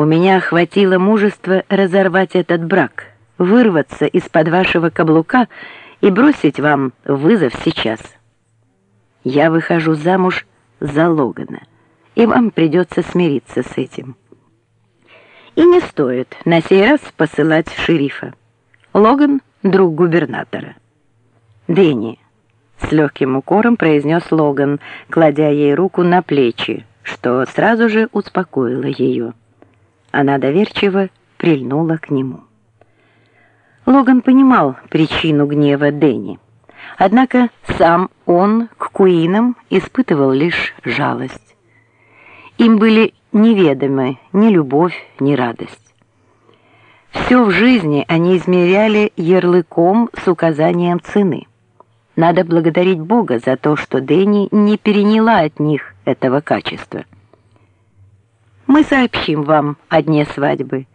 У меня хватило мужества разорвать этот брак, вырваться из-под вашего каблука и бросить вам вызов сейчас. Я выхожу замуж за Логана, и вам придется смириться с этим. И не стоит на сей раз посылать шерифа. Логан — друг губернатора. Дэнни, с легким укором произнес Логан, кладя ей руку на плечи, что сразу же успокоило ее. Она доверчиво прильнула к нему. Логан понимал причину гнева Дэнни. Однако сам он к Куинам испытывал лишь жалость. Им были неведомы ни любовь, ни радость. Все в жизни они измеряли ярлыком с указанием цены. Надо благодарить Бога за то, что Дэнни не переняла от них этого качества. Мы сообщим вам о дне свадьбы.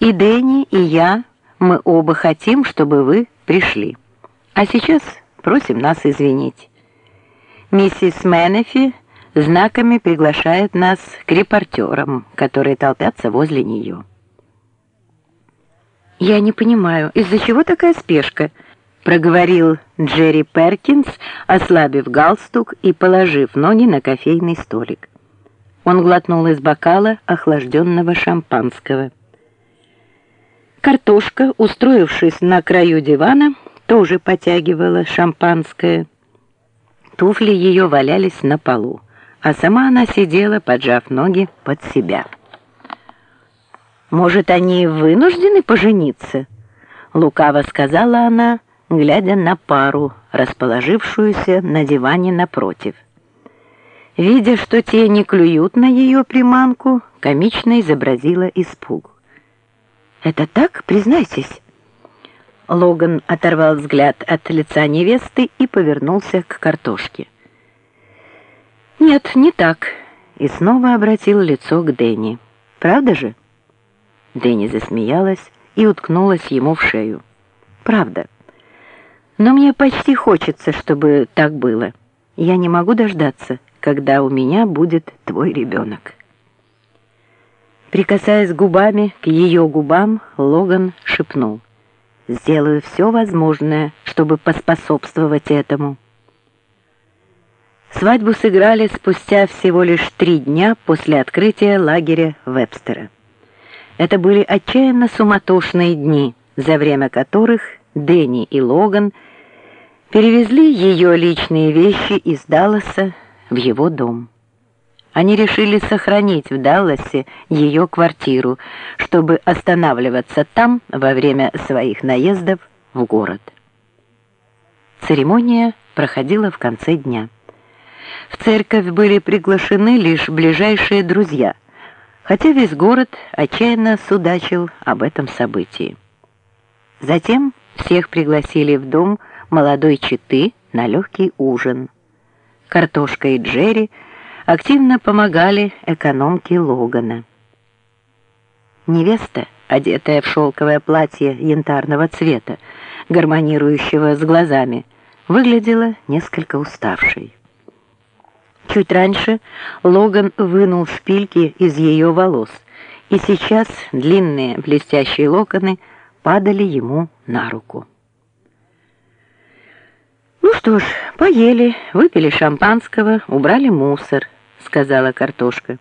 И Дэнни, и я, мы оба хотим, чтобы вы пришли. А сейчас просим нас извинить. Миссис Менефи знаками приглашает нас к репортерам, которые толпятся возле нее. «Я не понимаю, из-за чего такая спешка?» проговорил Джерри Перкинс, ослабив галстук и положив ноги на кофейный столик. Он глотнул из бокала охлажденного шампанского. Картошка, устроившись на краю дивана, тоже потягивала шампанское. Туфли ее валялись на полу, а сама она сидела, поджав ноги под себя. «Может, они вынуждены пожениться?» Лукаво сказала она, глядя на пару, расположившуюся на диване напротив. Видя, что те не клюют на ее приманку, комично изобразила испуг. «Это так? Признайтесь». Логан оторвал взгляд от лица невесты и повернулся к картошке. «Нет, не так», и снова обратил лицо к Дэнни. «Правда же?» Дэнни засмеялась и уткнулась ему в шею. «Правда. Но мне почти хочется, чтобы так было. Я не могу дождаться» когда у меня будет твой ребенок. Прикасаясь губами к ее губам, Логан шепнул. «Сделаю все возможное, чтобы поспособствовать этому». Свадьбу сыграли спустя всего лишь три дня после открытия лагеря Вебстера. Это были отчаянно суматошные дни, за время которых Дэнни и Логан перевезли ее личные вещи из Далласа в его дом. Они решили сохранить в Далласе ее квартиру, чтобы останавливаться там во время своих наездов в город. Церемония проходила в конце дня. В церковь были приглашены лишь ближайшие друзья, хотя весь город отчаянно судачил об этом событии. Затем всех пригласили в дом молодой четы на легкий ужин. Картошка и Джерри активно помогали экономке Логана. Невеста, одетая в шелковое платье янтарного цвета, гармонирующего с глазами, выглядела несколько уставшей. Чуть раньше Логан вынул шпильки из ее волос, и сейчас длинные блестящие локоны падали ему на руку. «Ну что ж, поели, выпили шампанского, убрали мусор», — сказала картошка.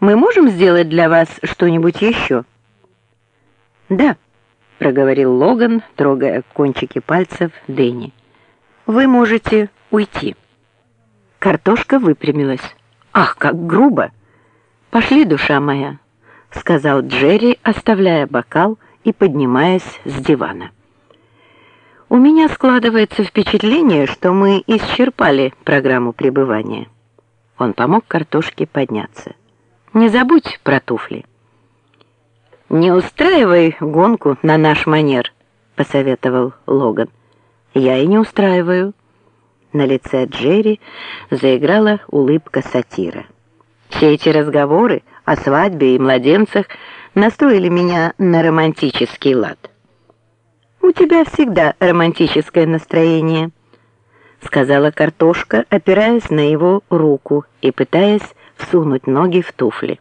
«Мы можем сделать для вас что-нибудь еще?» «Да», — проговорил Логан, трогая кончики пальцев Дэнни. «Вы можете уйти». Картошка выпрямилась. «Ах, как грубо!» «Пошли, душа моя», — сказал Джерри, оставляя бокал и поднимаясь с дивана. У меня складывается впечатление, что мы исчерпали программу пребывания. Он помог картошке подняться. Не забудь про туфли. Не устраивай гонку на наш манер, посоветовал Логан. Я и не устраиваю. На лице Джерри заиграла улыбка сатира. Все эти разговоры о свадьбе и младенцах настроили меня на романтический лад. «У тебя всегда романтическое настроение», — сказала картошка, опираясь на его руку и пытаясь всунуть ноги в туфли.